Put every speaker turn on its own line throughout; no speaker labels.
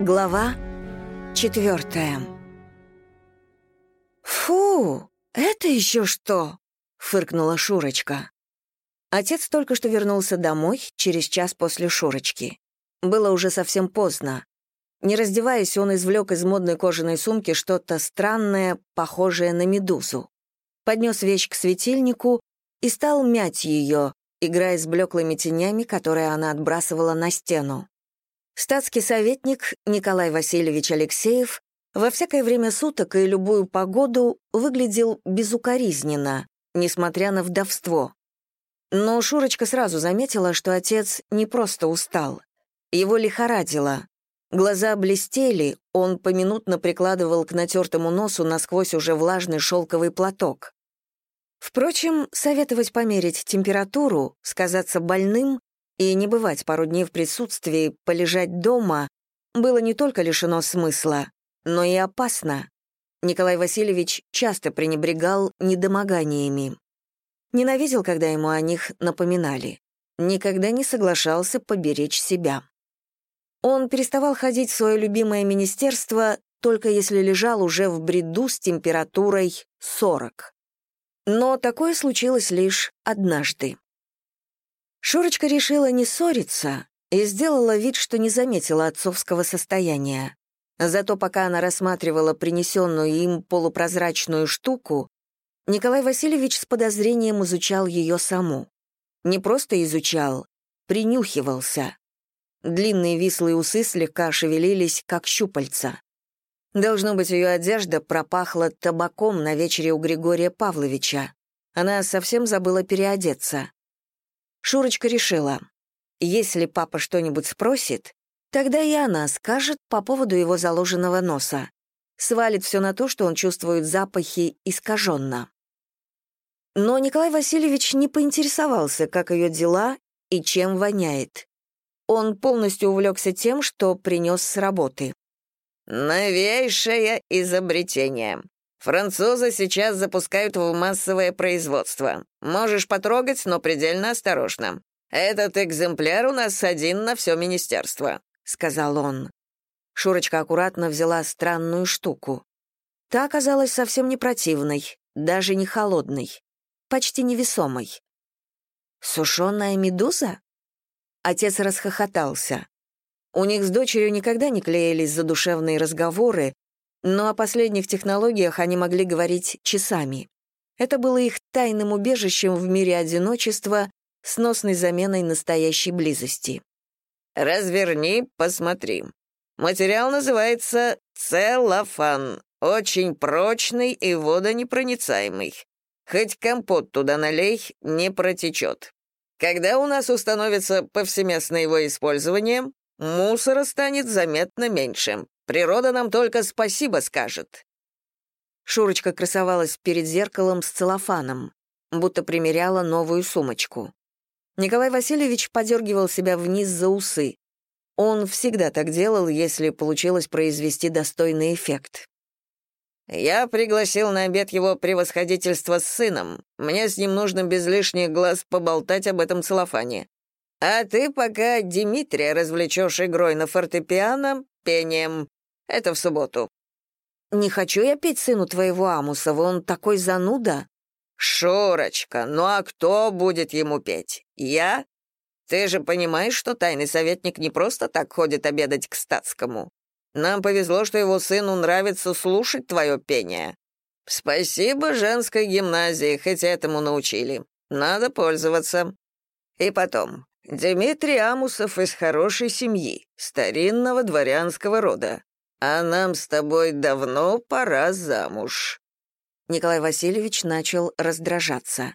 Глава четвертая. «Фу, это еще что?» — фыркнула Шурочка. Отец только что вернулся домой, через час после Шурочки. Было уже совсем поздно. Не раздеваясь, он извлек из модной кожаной сумки что-то странное, похожее на медузу. Поднес вещь к светильнику и стал мять ее, играя с блеклыми тенями, которые она отбрасывала на стену. Статский советник Николай Васильевич Алексеев во всякое время суток и любую погоду выглядел безукоризненно, несмотря на вдовство. Но Шурочка сразу заметила, что отец не просто устал. Его лихорадило. Глаза блестели, он поминутно прикладывал к натертому носу насквозь уже влажный шелковый платок. Впрочем, советовать померить температуру, сказаться больным и не бывать пару дней в присутствии, полежать дома, было не только лишено смысла, но и опасно. Николай Васильевич часто пренебрегал недомоганиями. Ненавидел, когда ему о них напоминали. Никогда не соглашался поберечь себя. Он переставал ходить в свое любимое министерство только если лежал уже в бреду с температурой 40. Но такое случилось лишь однажды. Шурочка решила не ссориться и сделала вид, что не заметила отцовского состояния. Зато пока она рассматривала принесенную им полупрозрачную штуку, Николай Васильевич с подозрением изучал ее саму. Не просто изучал, принюхивался. Длинные вислые усы слегка шевелились, как щупальца. Должно быть, ее одежда пропахла табаком на вечере у Григория Павловича. Она совсем забыла переодеться. Шурочка решила, если папа что-нибудь спросит, тогда и она скажет по поводу его заложенного носа. Свалит все на то, что он чувствует запахи искаженно. Но Николай Васильевич не поинтересовался, как ее дела и чем воняет. Он полностью увлекся тем, что принес с работы.
«Новейшее изобретение. Французы сейчас запускают в массовое производство. Можешь потрогать, но предельно осторожно. Этот экземпляр у нас один на все министерство», — сказал он.
Шурочка аккуратно взяла странную штуку. Та оказалась совсем не противной, даже не холодной, почти невесомой. «Сушеная медуза?» Отец расхохотался. У них с дочерью никогда не клеились задушевные разговоры, но о последних технологиях они могли говорить часами. Это было их тайным убежищем в мире одиночества, сносной заменой настоящей близости.
«Разверни, посмотри. Материал называется целлофан, очень прочный и водонепроницаемый. Хоть компот туда налей, не протечет. Когда у нас установится повсеместное его использование, мусора станет заметно меньше. Природа нам только спасибо скажет».
Шурочка красовалась перед зеркалом с целлофаном, будто примеряла новую сумочку. Николай Васильевич подергивал себя вниз за усы. Он всегда так делал, если получилось произвести достойный эффект.
«Я пригласил на обед его превосходительство с сыном. Мне с ним нужно без лишних глаз поболтать об этом целлофане. А ты пока Дмитрия развлечешь игрой на фортепиано, пением. Это в субботу».
«Не хочу я петь сыну твоего Амусова, он такой зануда».
«Шурочка, ну а кто будет ему петь? Я? Ты же понимаешь, что тайный советник не просто так ходит обедать к статскому. Нам повезло, что его сыну нравится слушать твое пение. Спасибо женской гимназии, хоть этому научили. Надо пользоваться. И потом, Дмитрий Амусов из хорошей семьи, старинного дворянского рода. А нам с тобой давно пора замуж».
Николай Васильевич начал раздражаться.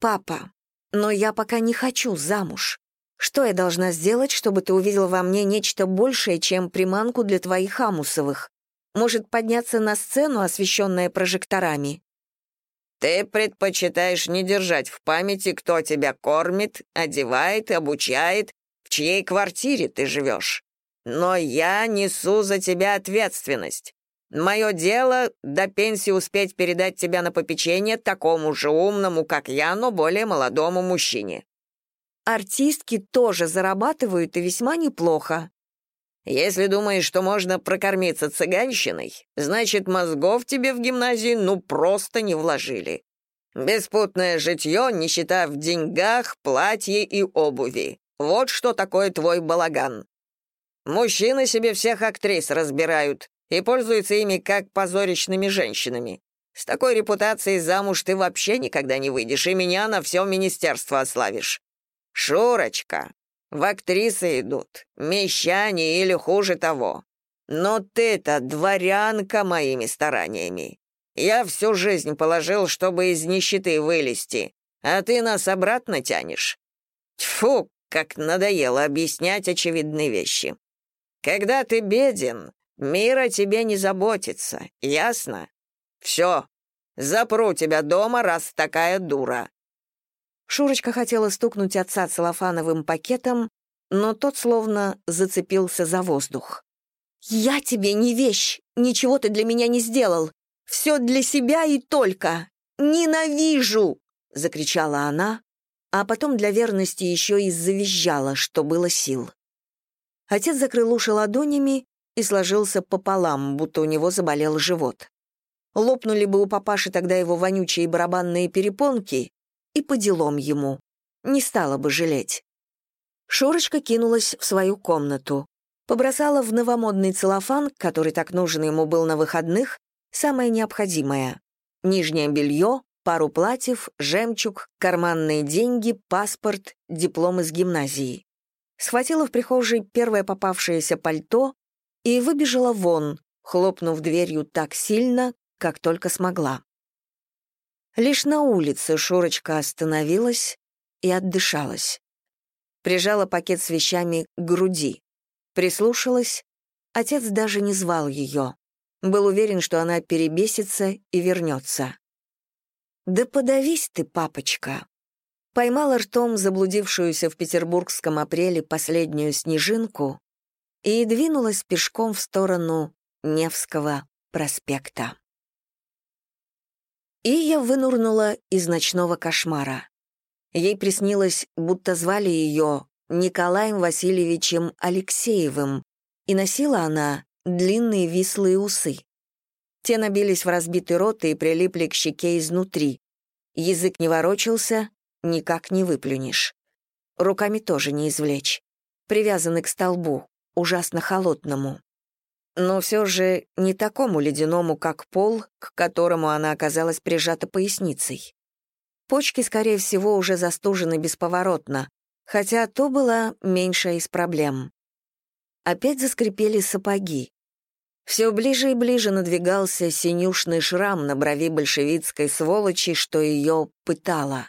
«Папа, но я пока не хочу замуж. Что я должна сделать, чтобы ты увидел во мне нечто большее, чем приманку для твоих амусовых? Может, подняться на сцену, освещенная прожекторами?»
«Ты предпочитаешь не держать в памяти, кто тебя кормит, одевает, обучает, в чьей квартире ты живешь. Но я несу за тебя ответственность. Мое дело — до пенсии успеть передать тебя на попечение такому же умному, как я, но более молодому мужчине».
«Артистки тоже зарабатывают и весьма неплохо».
Если думаешь, что можно прокормиться цыганщиной, значит, мозгов тебе в гимназии ну просто не вложили. Беспутное житье, нищета в деньгах, платье и обуви. Вот что такое твой балаган. Мужчины себе всех актрис разбирают и пользуются ими как позоричными женщинами. С такой репутацией замуж ты вообще никогда не выйдешь, и меня на все министерство ославишь. Шурочка, в актрисы идут, мещане или хуже того. Но ты-то дворянка моими стараниями. Я всю жизнь положил, чтобы из нищеты вылезти, а ты нас обратно тянешь. Тьфу, как надоело объяснять очевидные вещи. Когда ты беден, мир о тебе не заботится, ясно? Все, запру тебя дома, раз такая дура.
Шурочка хотела стукнуть отца целлофановым пакетом, но тот словно зацепился за воздух. «Я тебе не вещь, ничего ты для меня не сделал. Все для себя и только. Ненавижу!» — закричала она, а потом для верности еще и завизжала, что было сил. Отец закрыл уши ладонями и сложился пополам, будто у него заболел живот. Лопнули бы у папаши тогда его вонючие барабанные перепонки, и по делам ему. Не стала бы жалеть. Шурочка кинулась в свою комнату. Побросала в новомодный целлофан, который так нужен ему был на выходных, самое необходимое. Нижнее белье, пару платьев, жемчуг, карманные деньги, паспорт, диплом из гимназии. Схватила в прихожей первое попавшееся пальто и выбежала вон, хлопнув дверью так сильно, как только смогла. Лишь на улице Шурочка остановилась и отдышалась. Прижала пакет с вещами к груди. Прислушалась. Отец даже не звал ее. Был уверен, что она перебесится и вернется. «Да подавись ты, папочка!» Поймала ртом заблудившуюся в петербургском апреле последнюю снежинку и двинулась пешком в сторону Невского проспекта. И я вынурнула из ночного кошмара. Ей приснилось, будто звали ее Николаем Васильевичем Алексеевым, и носила она длинные вислые усы. Те набились в разбитый рот и прилипли к щеке изнутри. Язык не ворочался, никак не выплюнешь. Руками тоже не извлечь. Привязаны к столбу, ужасно холодному но все же не такому ледяному, как пол, к которому она оказалась прижата поясницей. Почки, скорее всего, уже застужены бесповоротно, хотя то была меньшая из проблем. Опять заскрипели сапоги. Все ближе и ближе надвигался синюшный шрам на брови большевистской сволочи, что ее пытала.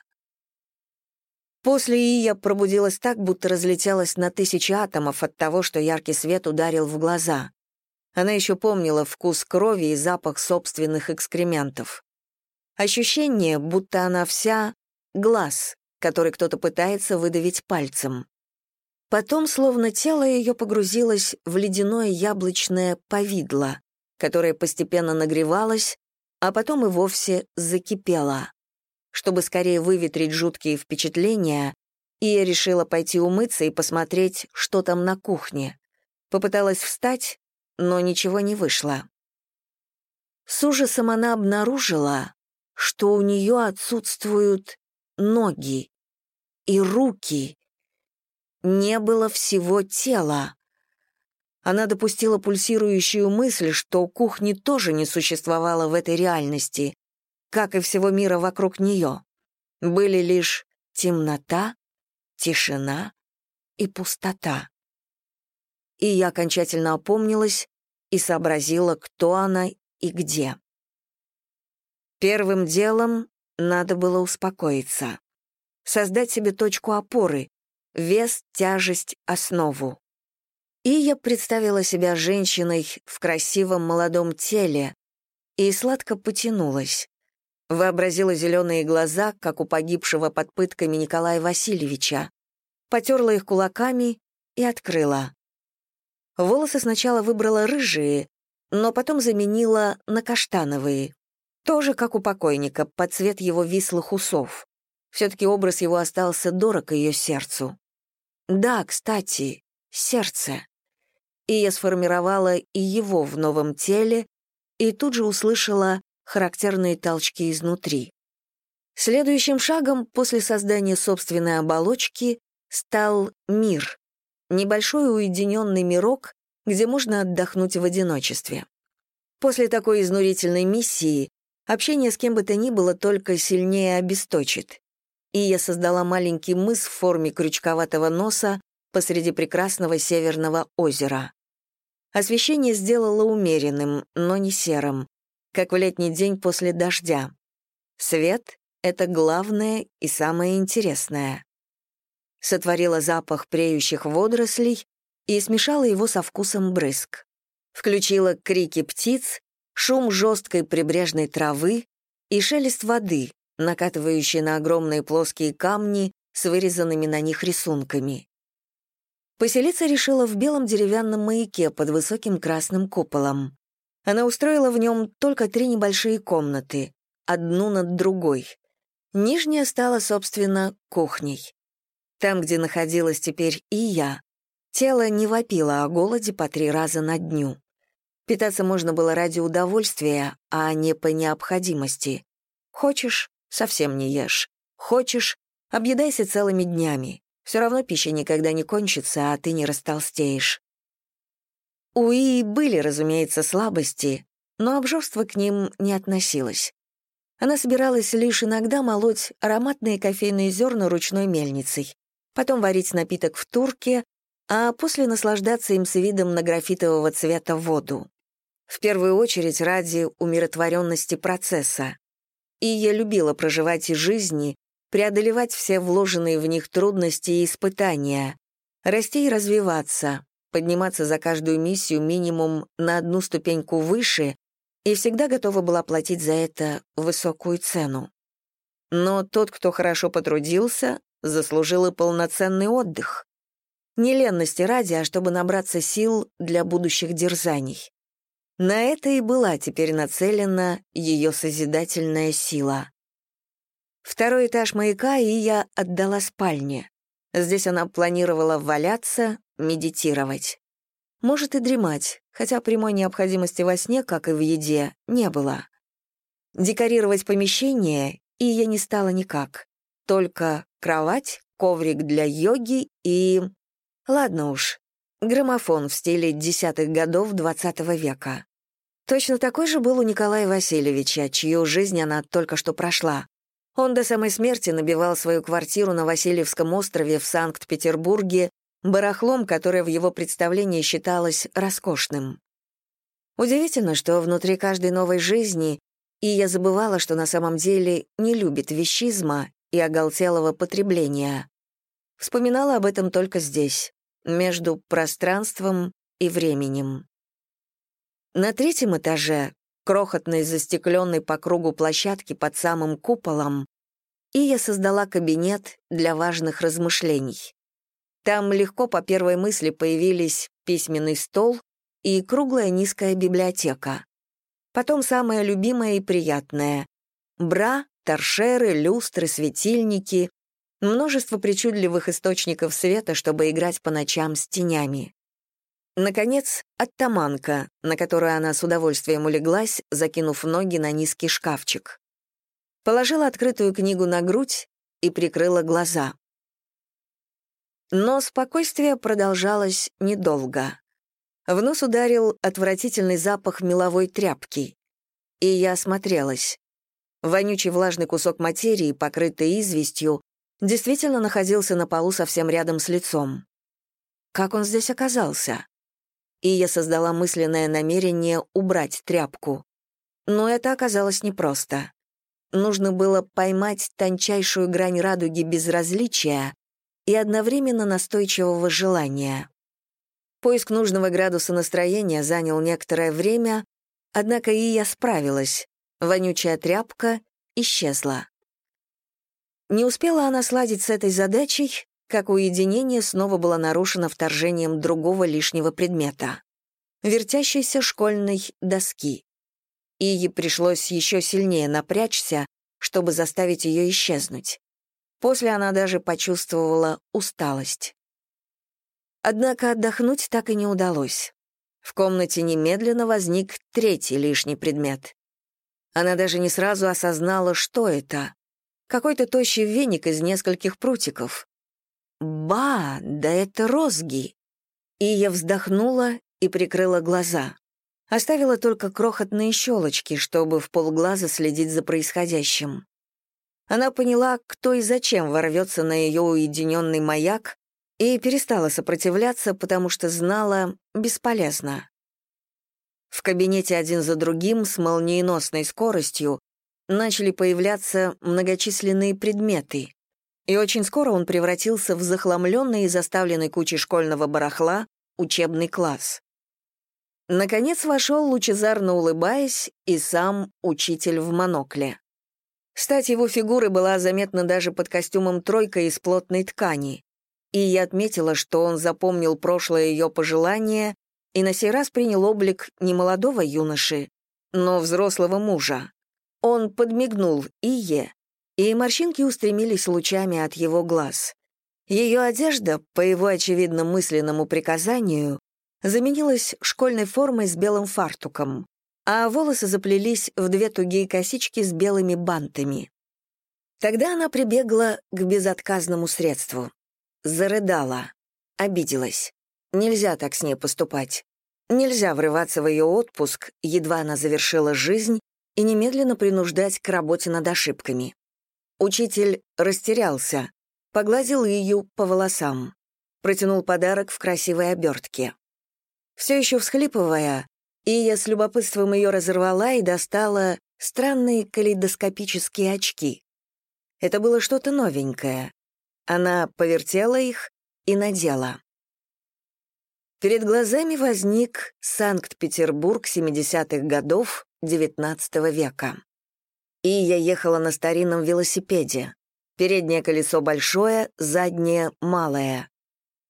После Ия пробудилась так, будто разлетелась на тысячи атомов от того, что яркий свет ударил в глаза. Она еще помнила вкус крови и запах собственных экскрементов. Ощущение, будто она вся — глаз, который кто-то пытается выдавить пальцем. Потом, словно тело ее погрузилось в ледяное яблочное повидло, которое постепенно нагревалось, а потом и вовсе закипело. Чтобы скорее выветрить жуткие впечатления, Ия решила пойти умыться и посмотреть, что там на кухне. Попыталась встать, но ничего не вышло. С ужасом она обнаружила, что у нее отсутствуют ноги и руки. Не было всего тела. Она допустила пульсирующую мысль, что кухни тоже не существовало в этой реальности, как и всего мира вокруг нее. Были лишь темнота, тишина и пустота и я окончательно опомнилась и сообразила, кто она и где. Первым делом надо было успокоиться. Создать себе точку опоры, вес, тяжесть, основу. И я представила себя женщиной в красивом молодом теле и сладко потянулась. Вообразила зеленые глаза, как у погибшего под пытками Николая Васильевича, потерла их кулаками и открыла. Волосы сначала выбрала рыжие, но потом заменила на каштановые. Тоже как у покойника, под цвет его вислых усов. Все-таки образ его остался дорог ее сердцу. Да, кстати, сердце. Ия сформировала и его в новом теле, и тут же услышала характерные толчки изнутри. Следующим шагом после создания собственной оболочки стал мир, небольшой уединенный мирок, где можно отдохнуть в одиночестве. После такой изнурительной миссии общение с кем бы то ни было только сильнее обесточит. И я создала маленький мыс в форме крючковатого носа посреди прекрасного северного озера. Освещение сделало умеренным, но не серым, как в летний день после дождя. Свет — это главное и самое интересное. Сотворила запах преющих водорослей и смешала его со вкусом брызг. Включила крики птиц, шум жесткой прибрежной травы и шелест воды, накатывающий на огромные плоские камни с вырезанными на них рисунками. Поселиться решила в белом деревянном маяке под высоким красным куполом. Она устроила в нем только три небольшие комнаты, одну над другой. Нижняя стала, собственно, кухней. Там, где находилась теперь и я, тело не вопило о голоде по три раза на дню. Питаться можно было ради удовольствия, а не по необходимости. Хочешь — совсем не ешь. Хочешь — объедайся целыми днями. Все равно пища никогда не кончится, а ты не растолстеешь. У Ии были, разумеется, слабости, но обжорство к ним не относилось. Она собиралась лишь иногда молоть ароматные кофейные зерна ручной мельницей, потом варить напиток в турке, а после наслаждаться им с видом на графитового цвета воду. В первую очередь ради умиротворенности процесса. И я любила проживать жизни, преодолевать все вложенные в них трудности и испытания, расти и развиваться, подниматься за каждую миссию минимум на одну ступеньку выше и всегда готова была платить за это высокую цену. Но тот, кто хорошо потрудился, заслужил и полноценный отдых. Не ленности ради, а чтобы набраться сил для будущих дерзаний. На это и была теперь нацелена ее созидательная сила. Второй этаж маяка и я отдала спальне. Здесь она планировала валяться, медитировать. Может и дремать, хотя прямой необходимости во сне, как и в еде, не было. Декорировать помещение и я не стала никак. Только кровать, коврик для йоги и... Ладно уж, граммофон в стиле десятых годов XX века. Точно такой же был у Николая Васильевича, чью жизнь она только что прошла. Он до самой смерти набивал свою квартиру на Васильевском острове в Санкт-Петербурге барахлом, которое в его представлении считалось роскошным. Удивительно, что внутри каждой новой жизни и я забывала, что на самом деле не любит вещизма и оголтелого потребления. Вспоминала об этом только здесь, между пространством и временем. На третьем этаже крохотной застекленной по кругу площадки под самым куполом, и я создала кабинет для важных размышлений. Там легко по первой мысли появились письменный стол и круглая низкая библиотека. Потом самое любимое и приятное — бра, торшеры, люстры, светильники, множество причудливых источников света, чтобы играть по ночам с тенями. Наконец, оттаманка, на которую она с удовольствием улеглась, закинув ноги на низкий шкафчик. Положила открытую книгу на грудь и прикрыла глаза. Но спокойствие продолжалось недолго. В нос ударил отвратительный запах меловой тряпки. И я осмотрелась. Вонючий влажный кусок материи, покрытый известью, действительно находился на полу совсем рядом с лицом. Как он здесь оказался? и я создала мысленное намерение убрать тряпку. Но это оказалось непросто. Нужно было поймать тончайшую грань радуги безразличия и одновременно настойчивого желания. Поиск нужного градуса настроения занял некоторое время, однако и я справилась. Вонючая тряпка исчезла. Не успела она сладить с этой задачей, как уединение снова было нарушено вторжением другого лишнего предмета — вертящейся школьной доски. И ей пришлось еще сильнее напрячься, чтобы заставить ее исчезнуть. После она даже почувствовала усталость. Однако отдохнуть так и не удалось. В комнате немедленно возник третий лишний предмет. Она даже не сразу осознала, что это. Какой-то тощий веник из нескольких прутиков. Ба, да это розги. И я вздохнула и прикрыла глаза. Оставила только крохотные щелочки, чтобы в полглаза следить за происходящим. Она поняла, кто и зачем ворвется на ее уединенный маяк, и перестала сопротивляться, потому что знала — бесполезно. В кабинете один за другим с молниеносной скоростью начали появляться многочисленные предметы, и очень скоро он превратился в захламленный и заставленный кучей школьного барахла учебный класс. Наконец вошел, лучезарно улыбаясь, и сам учитель в монокле. Стать его фигуры была заметна даже под костюмом «тройка» из плотной ткани, и я отметила, что он запомнил прошлое ее пожелание и на сей раз принял облик не молодого юноши, но взрослого мужа. Он подмигнул Ие, и морщинки устремились лучами от его глаз. Ее одежда, по его очевидно мысленному приказанию, заменилась школьной формой с белым фартуком, а волосы заплелись в две тугие косички с белыми бантами. Тогда она прибегла к безотказному средству. Зарыдала, обиделась. Нельзя так с ней поступать. Нельзя врываться в ее отпуск, едва она завершила жизнь, и немедленно принуждать к работе над ошибками. Учитель растерялся, погладил ее по волосам, протянул подарок в красивой обертке. Все еще всхлипывая, Ия с любопытством ее разорвала и достала странные калейдоскопические очки. Это было что-то новенькое. Она повертела их и надела. Перед глазами возник Санкт-Петербург 70-х годов XIX века. И я ехала на старинном велосипеде. Переднее колесо большое, заднее — малое.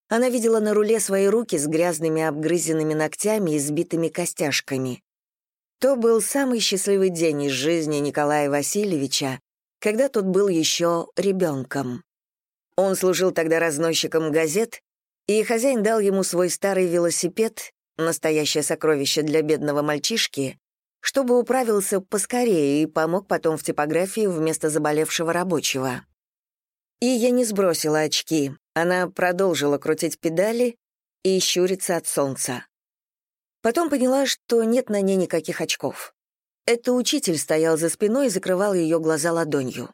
Она видела на руле свои руки с грязными обгрызенными ногтями и сбитыми костяшками. То был самый счастливый день из жизни Николая Васильевича, когда тот был еще ребенком. Он служил тогда разносчиком газет, и хозяин дал ему свой старый велосипед, настоящее сокровище для бедного мальчишки, чтобы управился поскорее и помог потом в типографии вместо заболевшего рабочего. И я не сбросила очки, она продолжила крутить педали и щуриться от солнца. Потом поняла, что нет на ней никаких очков. Это учитель стоял за спиной и закрывал ее глаза ладонью.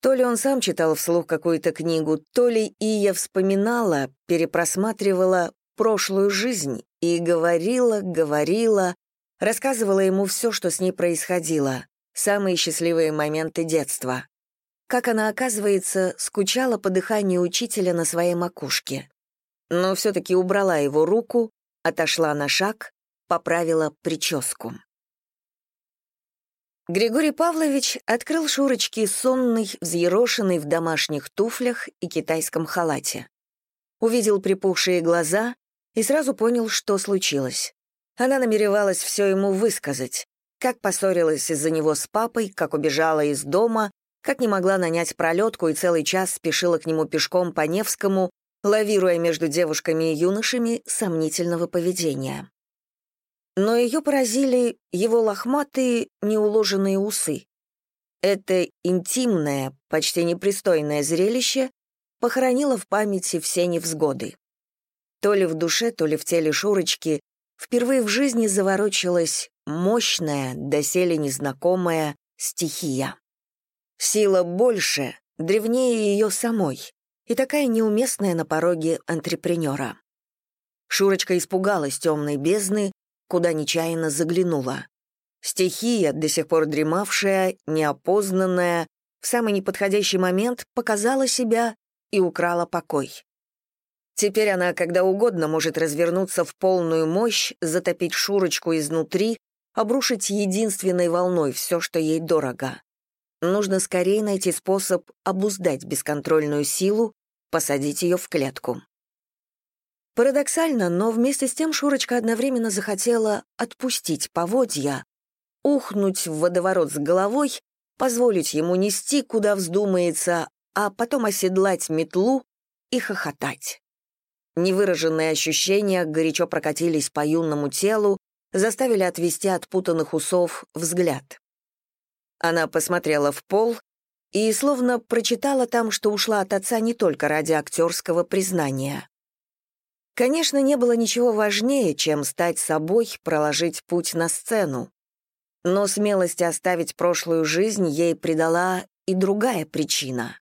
То ли он сам читал вслух какую-то книгу, то ли Ия вспоминала, перепросматривала прошлую жизнь и говорила, говорила, рассказывала ему все, что с ней происходило, самые счастливые моменты детства как она, оказывается, скучала по дыханию учителя на своей макушке. Но все-таки убрала его руку, отошла на шаг, поправила прическу. Григорий Павлович открыл Шурочки сонный, взъерошенный в домашних туфлях и китайском халате. Увидел припухшие глаза и сразу понял, что случилось. Она намеревалась все ему высказать, как поссорилась из-за него с папой, как убежала из дома, как не могла нанять пролетку и целый час спешила к нему пешком по Невскому, лавируя между девушками и юношами сомнительного поведения. Но ее поразили его лохматые, неуложенные усы. Это интимное, почти непристойное зрелище похоронило в памяти все невзгоды. То ли в душе, то ли в теле Шурочки впервые в жизни заворочилась мощная, доселе незнакомая стихия. Сила больше, древнее ее самой, и такая неуместная на пороге антрепренера. Шурочка испугалась темной бездны, куда нечаянно заглянула. Стихия, до сих пор дремавшая, неопознанная, в самый неподходящий момент показала себя и украла покой. Теперь она когда угодно может развернуться в полную мощь, затопить Шурочку изнутри, обрушить единственной волной все, что ей дорого. Нужно скорее найти способ обуздать бесконтрольную силу, посадить ее в клетку. Парадоксально, но вместе с тем Шурочка одновременно захотела отпустить поводья, ухнуть в водоворот с головой, позволить ему нести, куда вздумается, а потом оседлать метлу и хохотать. Невыраженные ощущения горячо прокатились по юному телу, заставили отвести от путанных усов взгляд. Она посмотрела в пол и словно прочитала там, что ушла от отца не только ради актерского признания. Конечно, не было ничего важнее, чем стать собой, проложить путь на сцену. Но смелости оставить прошлую жизнь ей придала и другая причина.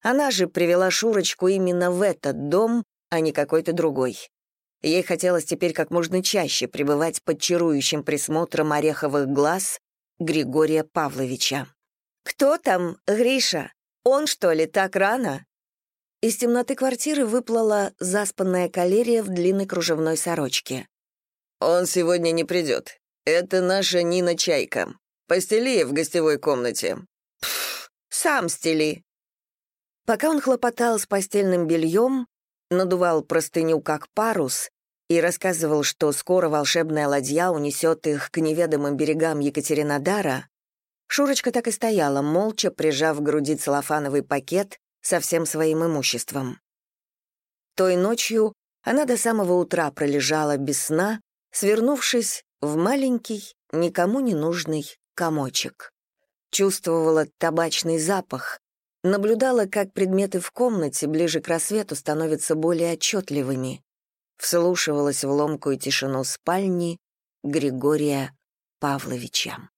Она же привела Шурочку именно в этот дом, а не какой-то другой. Ей хотелось теперь как можно чаще пребывать под чарующим присмотром ореховых глаз Григория Павловича. «Кто там, Гриша? Он, что ли, так рано?» Из темноты квартиры выплыла заспанная калерия в длинной кружевной сорочке.
«Он сегодня не придет. Это наша Нина Чайка. Постели в гостевой комнате».
«Пф, сам стели». Пока он хлопотал с постельным бельем, надувал простыню как парус и рассказывал, что скоро волшебная ладья унесет их к неведомым берегам Екатеринодара, Шурочка так и стояла, молча прижав к груди целлофановый пакет со всем своим имуществом. Той ночью она до самого утра пролежала без сна, свернувшись в маленький, никому не нужный комочек. Чувствовала табачный запах, наблюдала, как предметы в комнате ближе к рассвету становятся более отчетливыми, вслушивалась в ломкую тишину спальни Григория Павловича.